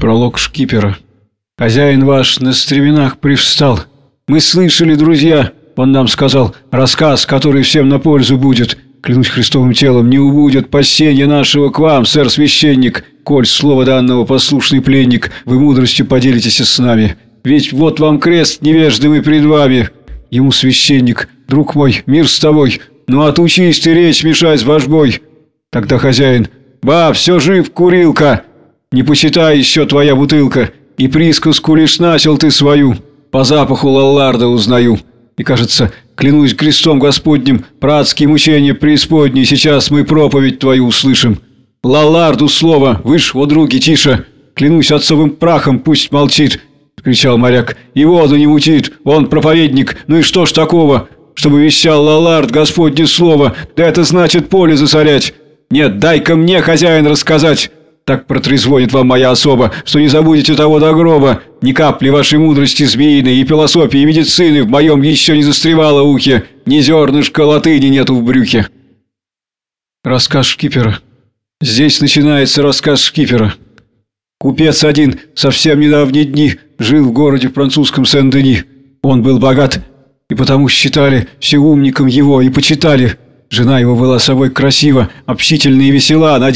Пролог шкипера. Хозяин ваш на стременах привстал. Мы слышали, друзья, он нам сказал, рассказ, который всем на пользу будет. Клянусь Христовым телом, не убудет пасенье нашего к вам, сэр-священник, коль слово данного послушный пленник, вы мудростью поделитесь с нами. Ведь вот вам крест невеждый пред вами. Ему священник, друг мой, мир с тобой, ну отучись ты речь мешать с божбой. Тогда хозяин, ба, все жив, курилка, не посчитай еще твоя бутылка, и присказку лишь начал ты свою. По запаху Лалларда узнаю. И, кажется, клянусь крестом Господним, братские мучения преисподней, сейчас мы проповедь твою услышим. Лалларду слово, выш, о други, тише. Клянусь отцовым прахом, пусть молчит, — кричал моряк. И воду не мутит, он проповедник, ну и что ж такого? Чтобы вещал Лаллард Господне слово, да это значит поле засорять. Нет, дай-ка мне, хозяин, рассказать. Так протрезвонит вам моя особа, что не забудете того до гроба. Ни капли вашей мудрости змеиной и философии и медицины в моем еще не застревало ухе. Ни зернышка латыни нету в брюхе. Рассказ шкипера. Здесь начинается рассказ шкипера. Купец один совсем недавние дни жил в городе французском Сен-Дени. Он был богат, и потому считали все умником его и почитали. Жена его была собой красива, общительна и весела на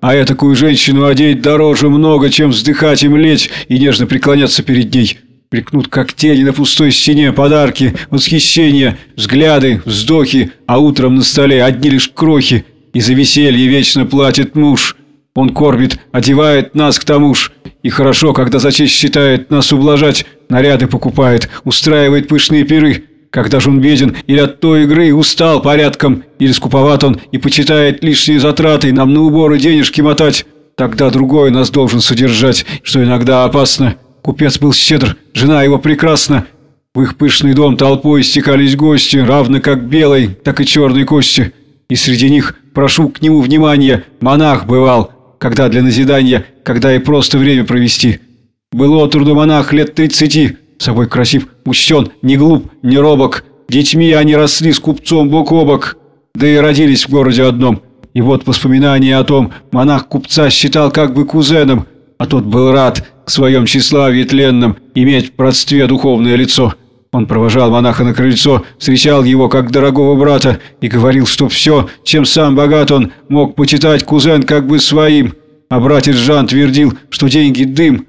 А этакую женщину одеть дороже много, чем вздыхать и млеть и нежно преклоняться перед ней. Прикнут как тени на пустой стене подарки, восхищения, взгляды, вздохи, а утром на столе одни лишь крохи. И за веселье вечно платит муж. Он кормит, одевает нас к тому ж. И хорошо, когда за честь считает нас ублажать, наряды покупает, устраивает пышные пиры. Когда же он беден или от той игры устал порядком, или скуповат он и почитает лишние затраты нам на уборы денежки мотать, тогда другой нас должен содержать, что иногда опасно. Купец был щедр, жена его прекрасна. В их пышный дом толпой стекались гости, равно как белой, так и черной кости. И среди них, прошу к нему внимания, монах бывал, когда для назидания, когда и просто время провести. Был от монах лет тридцати, собой красив, учтен, не глуп, не робок. Детьми они росли с купцом бок о бок, да и родились в городе одном. И вот воспоминание о том, монах купца считал как бы кузеном, а тот был рад к своем тщеславии тленном иметь в родстве духовное лицо. Он провожал монаха на крыльцо, встречал его как дорогого брата и говорил, что все, чем сам богат он, мог почитать кузен как бы своим. А братец Жан твердил, что деньги – дым,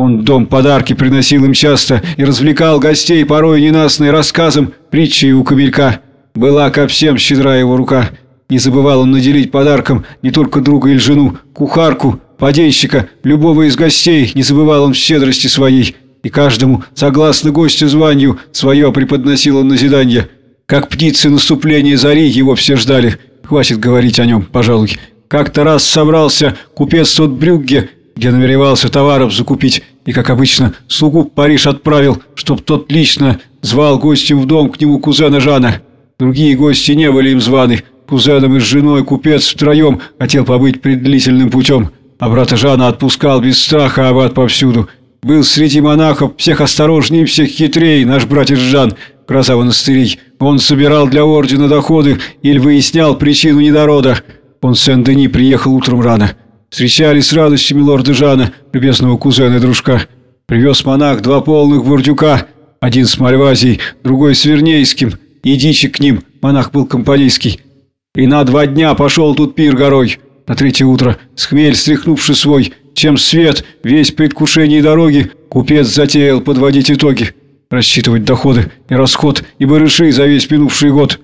он в дом подарки приносил им часто и развлекал гостей порой ненастной рассказом притчей у камелька. Была ко всем щедра его рука. Не забывал он наделить подарком не только друга или жену, кухарку, подейщика, любого из гостей, не забывал он в щедрости своей. И каждому, согласно гостю званию, свое преподносил он назидание. Как птицы наступления зари его все ждали. Хватит говорить о нем, пожалуй. Как-то раз собрался купец тот Брюгге, где намеревался товаров закупить, и, как обычно, слугу в Париж отправил, чтоб тот лично звал гостем в дом к нему кузена Жана. Другие гости не были им званы. Кузеном и с женой купец втроем хотел побыть пред длительным путем, а брата Жана отпускал без страха аббат повсюду. Был среди монахов всех осторожнее, всех хитрее наш братец Жан, гроза монастырей. Он собирал для ордена доходы или выяснял причину недорода. Он в Сен-Дени приехал утром рано. Встречали с радостью милорда Жана, любезного кузена и дружка. Привез монах два полных бурдюка, один с Мальвазией, другой с Вернейским, и к ним, монах был компанейский. И на два дня пошел тут пир горой. На третье утро, с хмель стряхнувший свой, чем свет, весь предвкушение дороги, купец затеял подводить итоги, рассчитывать доходы и расход и барыши за весь минувший год.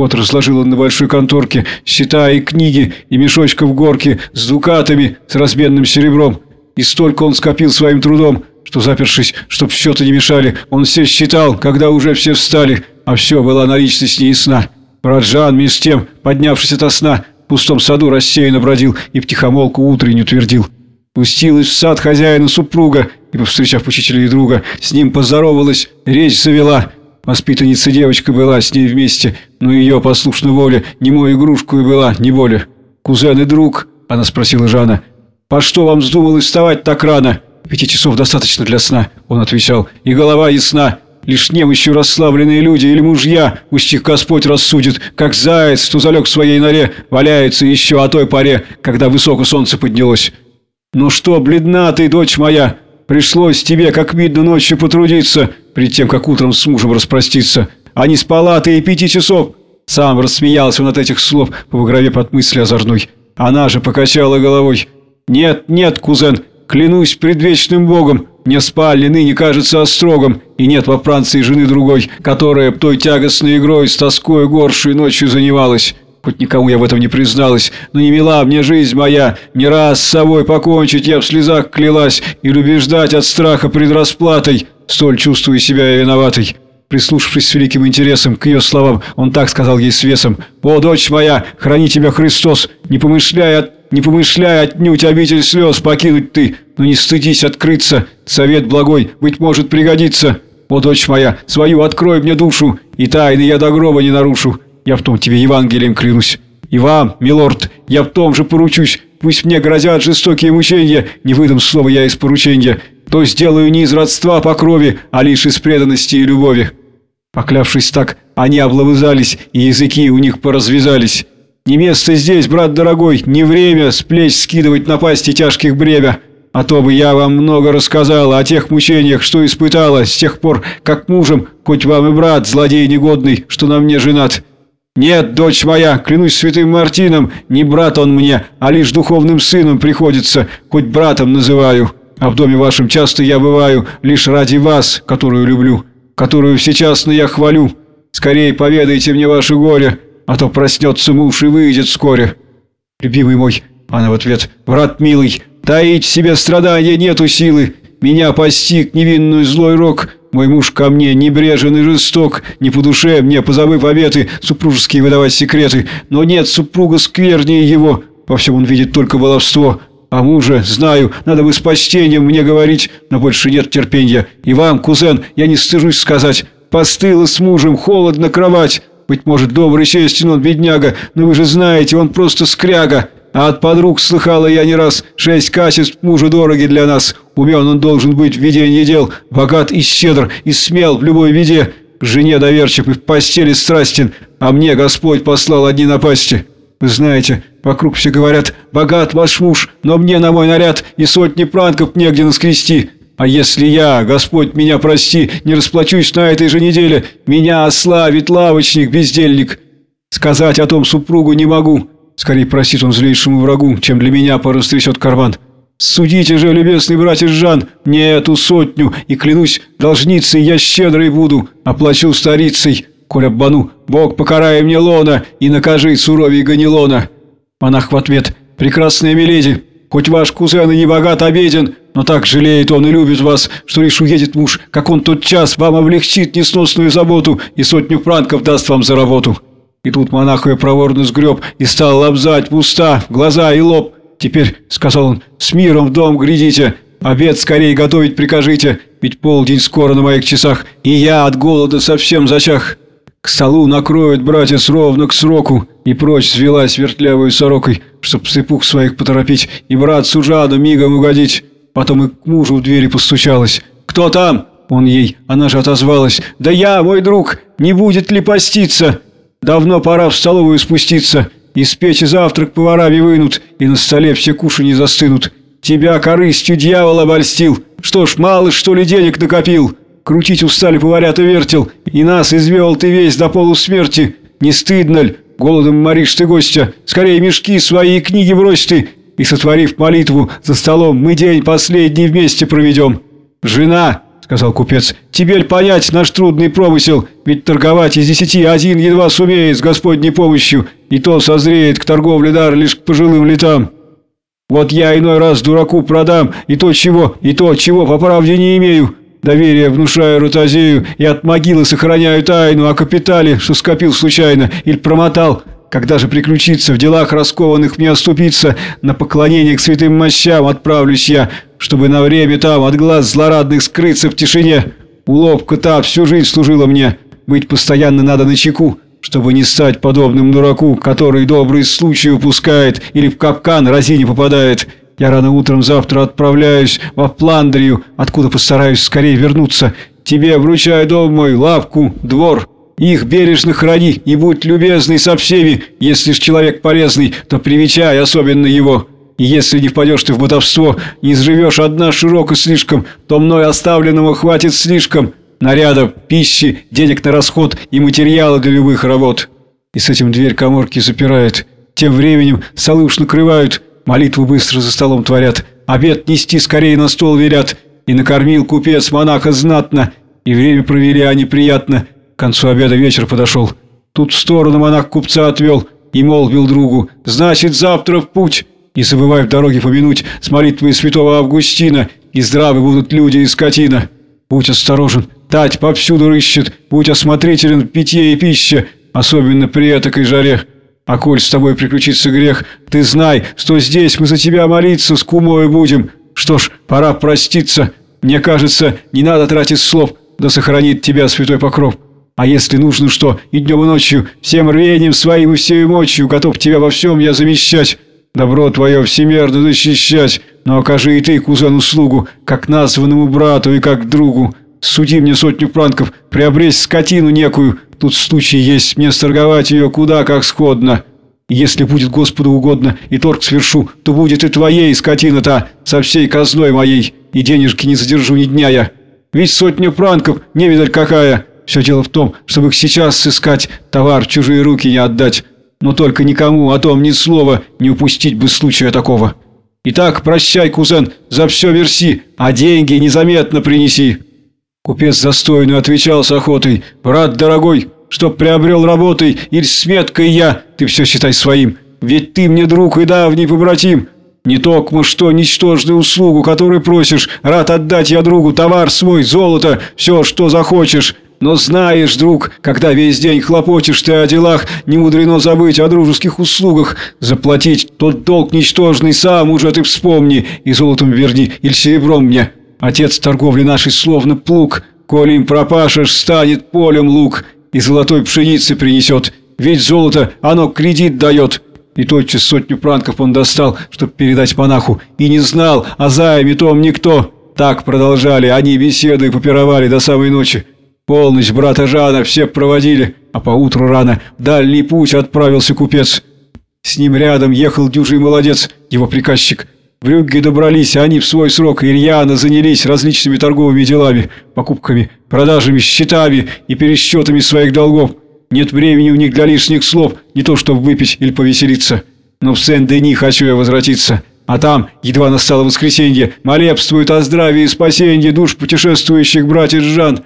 Вот разложил он на большой конторке счета и книги, и мешочков горки с дукатами, с разменным серебром. И столько он скопил своим трудом, что, запершись, чтоб счеты не мешали, он все считал, когда уже все встали, а все была наличность неясна. Брат Жан, меж тем, поднявшись ото сна, в пустом саду рассеянно бродил и втихомолку утреннюю твердил. Пустилась в сад хозяина супруга, и, повстречав учителя и друга, с ним поздоровалась, речь завела – Воспитанница девочка была с ней вместе, но ее, послушно воле, немой игрушку и была, не более. «Кузен и друг?» – она спросила Жана. «По что вам вздумалось вставать так рано?» «Пяти часов достаточно для сна», – он отвечал. «И голова ясна. Лишь немощью расслабленные люди или мужья, пусть их Господь рассудит, как заяц, что залег в своей норе, валяется еще о той поре, когда высоко солнце поднялось». Ну что, бледна ты, дочь моя? Пришлось тебе, как видно, ночью потрудиться, перед тем, как утром с мужем распроститься. А не спала ты и пяти часов. Сам рассмеялся он от этих слов, по голове под мысли озорной. Она же покачала головой. «Нет, нет, кузен, клянусь предвечным богом, мне спальня ныне кажется острогом, и нет во Франции жены другой, которая той тягостной игрой с тоской горшей ночью занималась. Хоть никому я в этом не призналась, но не мила мне жизнь моя, не раз с собой покончить я в слезах клялась или убеждать от страха пред расплатой, столь чувствую себя виноватой». Прислушавшись с великим интересом к ее словам, он так сказал ей с весом. «О, дочь моя, храни тебя Христос! Не помышляй, не помышляй отнюдь обитель слез покинуть ты, но не стыдись открыться. Совет благой, быть может, пригодится. О, дочь моя, свою открой мне душу, и тайны я до гроба не нарушу. Я в том тебе Евангелием клянусь. И вам, милорд, я в том же поручусь. Пусть мне грозят жестокие мучения, не выдам слова я из поручения, то сделаю не из родства по крови, а лишь из преданности и любови». Поклявшись так, они облобызались, и языки у них поразвязались. «Не место здесь, брат дорогой, не время с плеч скидывать напасти тяжких бремя. А то бы я вам много рассказала о тех мучениях, что испытала с тех пор, как мужем, хоть вам и брат, злодей негодный, что на мне женат. Нет, дочь моя, клянусь святым Мартином, не брат он мне, а лишь духовным сыном приходится, хоть братом называю. А в доме вашем часто я бываю, лишь ради вас, которую люблю» которую сейчас я хвалю. Скорее поведайте мне ваше горе, а то проснется муж и выйдет вскоре. Любимый мой, она в ответ, брат милый, таить в себе страдания нету силы. Меня постиг невинную злой рок, мой муж ко мне небрежен и жесток, не по душе мне, позабыв обеты, супружеские выдавать секреты. Но нет супруга сквернее его, во всем он видит только баловство. А мужа, знаю, надо бы с почтением мне говорить, но больше нет терпения. И вам, кузен, я не стыжусь сказать, постыла с мужем, холодно кровать. Быть может, добрый, честен он, бедняга, но вы же знаете, он просто скряга. А от подруг слыхала я не раз, шесть качеств мужа дороги для нас. Умен он должен быть в ведении дел, богат и щедр, и смел в любой виде. К жене доверчив и в постели страстен, а мне Господь послал одни напасти». Вы знаете, вокруг все говорят, богат ваш муж, но мне на мой наряд и сотни пранков негде наскрести. А если я, Господь меня прости, не расплачусь на этой же неделе, меня ославит лавочник, бездельник. Сказать о том супругу не могу. Скорее просит он злейшему врагу, чем для меня порастрясет карман. Судите же, любезный братец Жан, мне эту сотню, и клянусь, должницей я щедрой буду, оплачу старицей. Коль обману, Бог покарай мне лона и накажи суровей Ганилона. Монах в ответ, прекрасная миледи, хоть ваш кузен и не богат, а беден, но так жалеет он и любит вас, что лишь уедет муж, как он тот час вам облегчит несносную заботу и сотню франков даст вам за работу. И тут монах ее проворно сгреб и стал лобзать в уста, в глаза и лоб. Теперь, — сказал он, — с миром в дом глядите, обед скорее готовить прикажите, ведь полдень скоро на моих часах, и я от голода совсем зачах. К столу накроет братец ровно к сроку, и прочь свелась вертлявой сорокой, чтоб сыпух своих поторопить, и брат Сужану мигом угодить. Потом и к мужу в двери постучалась. «Кто там?» Он ей, она же отозвалась. «Да я, мой друг, не будет ли поститься? Давно пора в столовую спуститься. Из печи завтрак поварами вынут, и на столе все кушанье застынут. Тебя корыстью дьявол обольстил. Что ж, мало что ли денег накопил?» Крутить устали и вертел, и нас извел ты весь до полусмерти. Не стыдно ль? Голодом моришь ты гостя. Скорее мешки свои и книги брось ты. И, сотворив молитву за столом, мы день последний вместе проведем. Жена, — сказал купец, — теперь понять наш трудный промысел, ведь торговать из десяти один едва сумеет с Господней помощью, и то созреет к торговле дар лишь к пожилым летам. Вот я иной раз дураку продам и то чего, и то чего по правде не имею, Доверие внушаю Рутазею и от могилы сохраняю тайну о капитале, что скопил случайно или промотал. Когда же приключиться в делах раскованных мне оступиться, на поклонение к святым мощам отправлюсь я, чтобы на время там от глаз злорадных скрыться в тишине. Уловка та всю жизнь служила мне. Быть постоянно надо на чеку, чтобы не стать подобным дураку, который добрый случай упускает или в капкан разине попадает». Я рано утром завтра отправляюсь во Фландрию, откуда постараюсь скорее вернуться. Тебе вручаю дом мой, лавку, двор. Их бережно храни и будь любезный со всеми. Если ж человек полезный, то привечай особенно его. И если не впадешь ты в мотовство, не изживешь одна широко слишком, то мной оставленного хватит слишком наряда, пищи, денег на расход и материала для любых работ. И с этим дверь коморки запирает. Тем временем уж накрывают, молитву быстро за столом творят, обед нести скорее на стол верят. И накормил купец монаха знатно, и время провели они приятно. К концу обеда вечер подошел. Тут в сторону монах купца отвел и молвил другу, «Значит, завтра в путь!» Не забывай в дороге помянуть с молитвой святого Августина, и здравы будут люди и скотина. Будь осторожен, тать повсюду рыщет, будь осмотрителен в питье и пище, особенно при этакой жаре. А коль с тобой приключится грех, ты знай, что здесь мы за тебя молиться с кумой будем. Что ж, пора проститься. Мне кажется, не надо тратить слов, да сохранит тебя святой покров. А если нужно что, и днем и ночью, всем рвением своим и всей мочью, готов тебя во всем я замещать, добро твое всемерно защищать, но окажи и ты, кузен, услугу, как названному брату и как другу. Суди мне сотню франков, приобресть скотину некую, тут случай есть мне сторговать ее куда как сходно. Если будет Господу угодно и торг свершу, то будет и твоей скотина-то со всей казной моей, и денежки не задержу ни дня я. Ведь сотню франков, не видаль какая, все дело в том, чтобы их сейчас сыскать, товар чужие руки не отдать. Но только никому о том ни слова не упустить бы случая такого. Итак, прощай, кузен, за все верси, а деньги незаметно принеси». Купец застойно отвечал с охотой. «Брат дорогой, чтоб приобрел работой или сметкой я, ты все считай своим. Ведь ты мне друг и давний побратим. Не токмо что ничтожную услугу, которую просишь, рад отдать я другу товар свой, золото, все, что захочешь». Но знаешь, друг, когда весь день хлопочешь ты о делах, не мудрено забыть о дружеских услугах. Заплатить тот долг ничтожный сам уже ты вспомни, и золотом верни, или серебром мне. Отец торговли нашей словно плуг, коли им пропашешь, станет полем лук, и золотой пшеницы принесет. Ведь золото, оно кредит дает». И тотчас сотню франков он достал, чтобы передать монаху, и не знал о займе том никто. Так продолжали они беседы и попировали до самой ночи. Полночь брата Жана все проводили, а поутру рано в дальний путь отправился купец. С ним рядом ехал дюжий молодец, его приказчик. В Рюгге добрались, они в свой срок Ирьяна занялись различными торговыми делами, покупками, продажами, счетами и пересчетами своих долгов. Нет времени у них для лишних слов, не то чтобы выпить или повеселиться. Но в Сен-Дени хочу я возвратиться. А там, едва настало воскресенье, молебствуют о здравии и спасении душ путешествующих братьев Жан.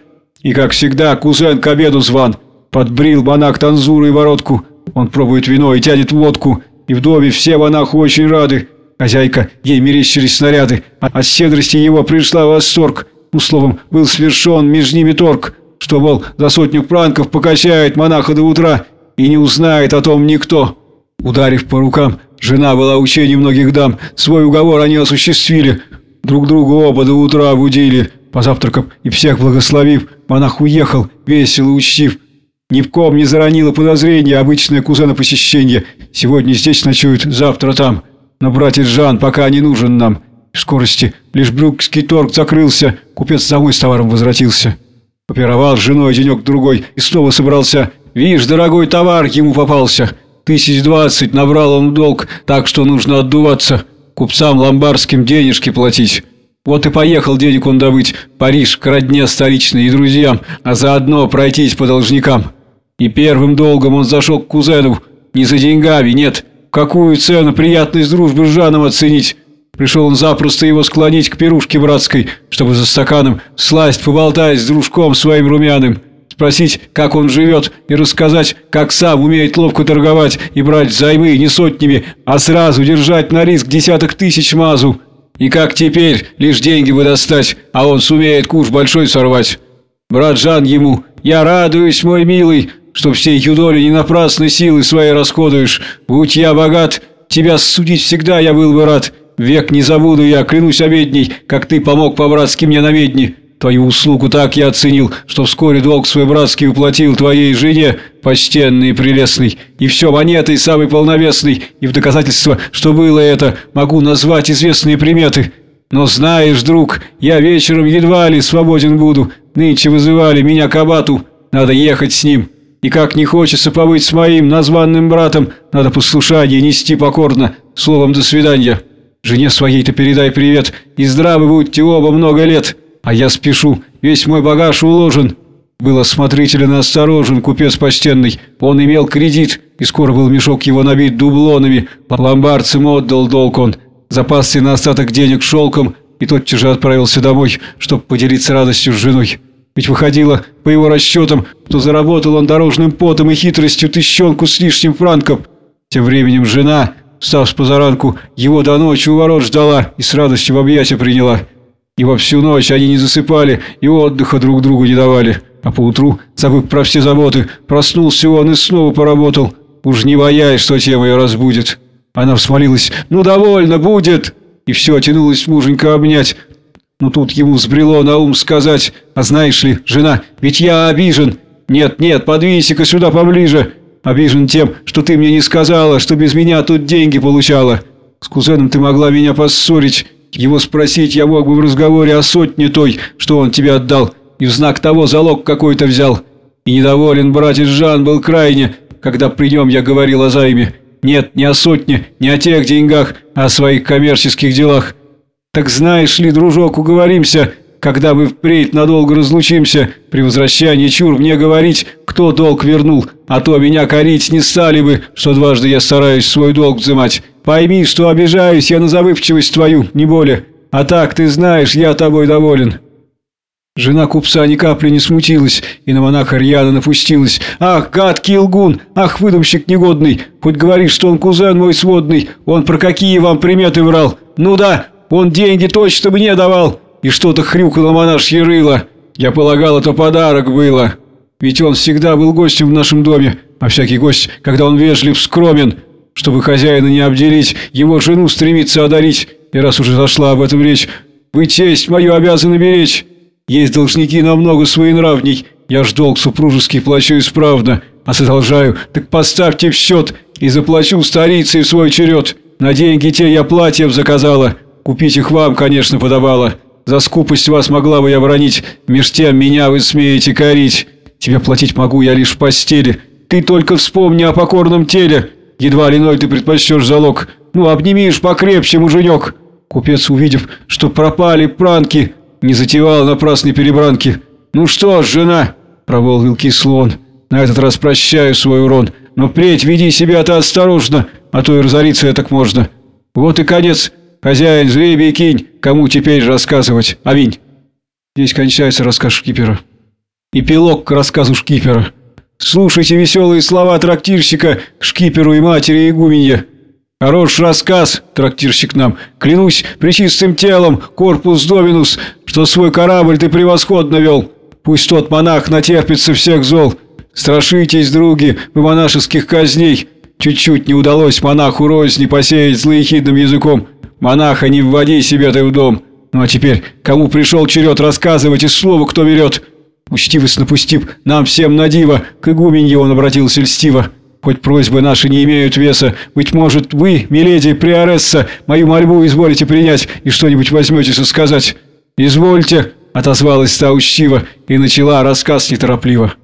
И, как всегда, кузен к обеду зван. Подбрил монах танзуру и воротку. Он пробует вино и тянет водку. И в доме все монаху очень рады. Хозяйка, ей мерещились снаряды. А от щедрости его пришла восторг. Ну, словом, был свершен между ними торг. Что, мол, за сотню пранков покачает монаха до утра. И не узнает о том никто. Ударив по рукам, жена была учением многих дам. Свой уговор они осуществили. Друг другу оба до утра будили. Позавтракав и всех благословив, монах уехал, весело учтив. Ни в ком не заронило подозрение обычное кузена посещение. Сегодня здесь ночуют, завтра там. Но братец Жан пока не нужен нам. В скорости лишь брюкский торг закрылся, купец домой с товаром возвратился. Попировал с женой денек-другой и снова собрался. Видишь, дорогой товар ему попался. Тысяч двадцать набрал он долг, так что нужно отдуваться. Купцам ломбардским денежки платить. Вот и поехал денег он добыть Париж к родне столичной и друзьям, а заодно пройтись по должникам. И первым долгом он зашел к кузену, не за деньгами, нет. Какую цену приятность дружбы с Жаном оценить? Пришел он запросто его склонить к пирушке братской, чтобы за стаканом сласть поболтать с дружком своим румяным. Спросить, как он живет, и рассказать, как сам умеет ловко торговать и брать займы не сотнями, а сразу держать на риск десяток тысяч мазу. И как теперь лишь деньги бы достать, а он сумеет куш большой сорвать? Брат Жан ему, я радуюсь, мой милый, что все юдоли не напрасно силы свои расходуешь. Будь я богат, тебя судить всегда я был бы рад. Век не забуду я, клянусь обедней, как ты помог по-братски мне на медне. Твою услугу так я оценил, что вскоре долг свой братский уплатил твоей жене, почтенный и прелестный, и все монетой самый полновесный, и в доказательство, что было это, могу назвать известные приметы. Но знаешь, друг, я вечером едва ли свободен буду, нынче вызывали меня к абату, надо ехать с ним». И как не хочется побыть с моим названным братом, надо послушание нести покорно, словом «до свидания». Жене своей-то передай привет, и здравы будьте оба много лет. А я спешу, весь мой багаж уложен. Был осмотрителен осторожен купец почтенный. Он имел кредит, и скоро был мешок его набит дублонами. Ломбардцам отдал долг он. Запасся на остаток денег шелком, и тотчас же отправился домой, чтобы поделиться радостью с женой. Ведь выходило, по его расчетам, что заработал он дорожным потом и хитростью тыщенку с лишним франком. Тем временем жена, встав с позаранку, его до ночи у ворот ждала и с радостью в объятия приняла. И во всю ночь они не засыпали и отдыха друг другу не давали. А поутру, забыв про все заботы, проснулся он и снова поработал. Уж не боясь, что тема ее разбудит. Она взмолилась «Ну, довольно, будет!» И все, тянулась муженька обнять. Но тут ему взбрело на ум сказать «А знаешь ли, жена, ведь я обижен!» «Нет, нет, подвинься-ка сюда поближе!» «Обижен тем, что ты мне не сказала, что без меня тут деньги получала. С кузеном ты могла меня поссорить. Его спросить я мог бы в разговоре о сотне той, что он тебе отдал, и в знак того залог какой-то взял. И недоволен братец Жан был крайне, когда при нем я говорил о займе. Нет, не о сотне, не о тех деньгах, а о своих коммерческих делах. Так знаешь ли, дружок, уговоримся, когда мы впредь надолго разлучимся, при возвращении чур мне говорить, кто долг вернул, а то меня корить не стали бы, что дважды я стараюсь свой долг взимать. Пойми, что обижаюсь я на забывчивость твою, не более. А так, ты знаешь, я тобой доволен». Жена купца ни капли не смутилась и на монаха рьяно напустилась. «Ах, гадкий лгун! Ах, выдумщик негодный! Хоть говоришь, что он кузен мой сводный, он про какие вам приметы врал? Ну да, он деньги точно мне давал!» И что-то хрюкало монашье рыло. Я полагал, это подарок было. Ведь он всегда был гостем в нашем доме, а всякий гость, когда он вежлив, скромен, чтобы хозяина не обделить, его жену стремится одарить. И раз уже зашла об этом речь, вы честь мою обязаны беречь». Есть должники намного своенравней. Я ж долг супружеский плачу исправно, а задолжаю, так поставьте в счет и заплачу старицей в свой черед. На деньги те я платьев заказала, купить их вам, конечно, подавала. За скупость вас могла бы я бронить, меж тем меня вы смеете корить. Тебе платить могу я лишь в постели. Ты только вспомни о покорном теле. Едва ли ты предпочтешь залог. Ну, обнимишь покрепче, муженек. Купец, увидев, что пропали пранки, не затевал напрасной перебранки. «Ну что ж, жена!» – промолвил кислон. «На этот раз прощаю свой урон, но впредь веди себя-то осторожно, а то и разориться так можно. Вот и конец. Хозяин, жребий кинь, кому теперь рассказывать. Аминь!» Здесь кончается рассказ шкипера. Эпилог к рассказу шкипера. Слушайте веселые слова трактирщика шкиперу и матери игуменья. «Хорош рассказ, трактирщик нам. Клянусь причистым телом, корпус Доминус, что свой корабль ты превосходно вел. Пусть тот монах натерпится всех зол. Страшитесь, други, вы монашеских казней. Чуть-чуть не удалось монаху розни посеять злоехидным языком. Монаха не вводи себе ты в дом. Ну а теперь, кому пришел черед рассказывать и слово кто берет?» Учтивость напустив нам всем на диво, к игуменье он обратился льстиво. Хоть просьбы наши не имеют веса, быть может, вы, миледи Приоресса, мою мольбу изволите принять и что-нибудь возьмете сказать. «Извольте», — отозвалась та учтиво и начала рассказ неторопливо.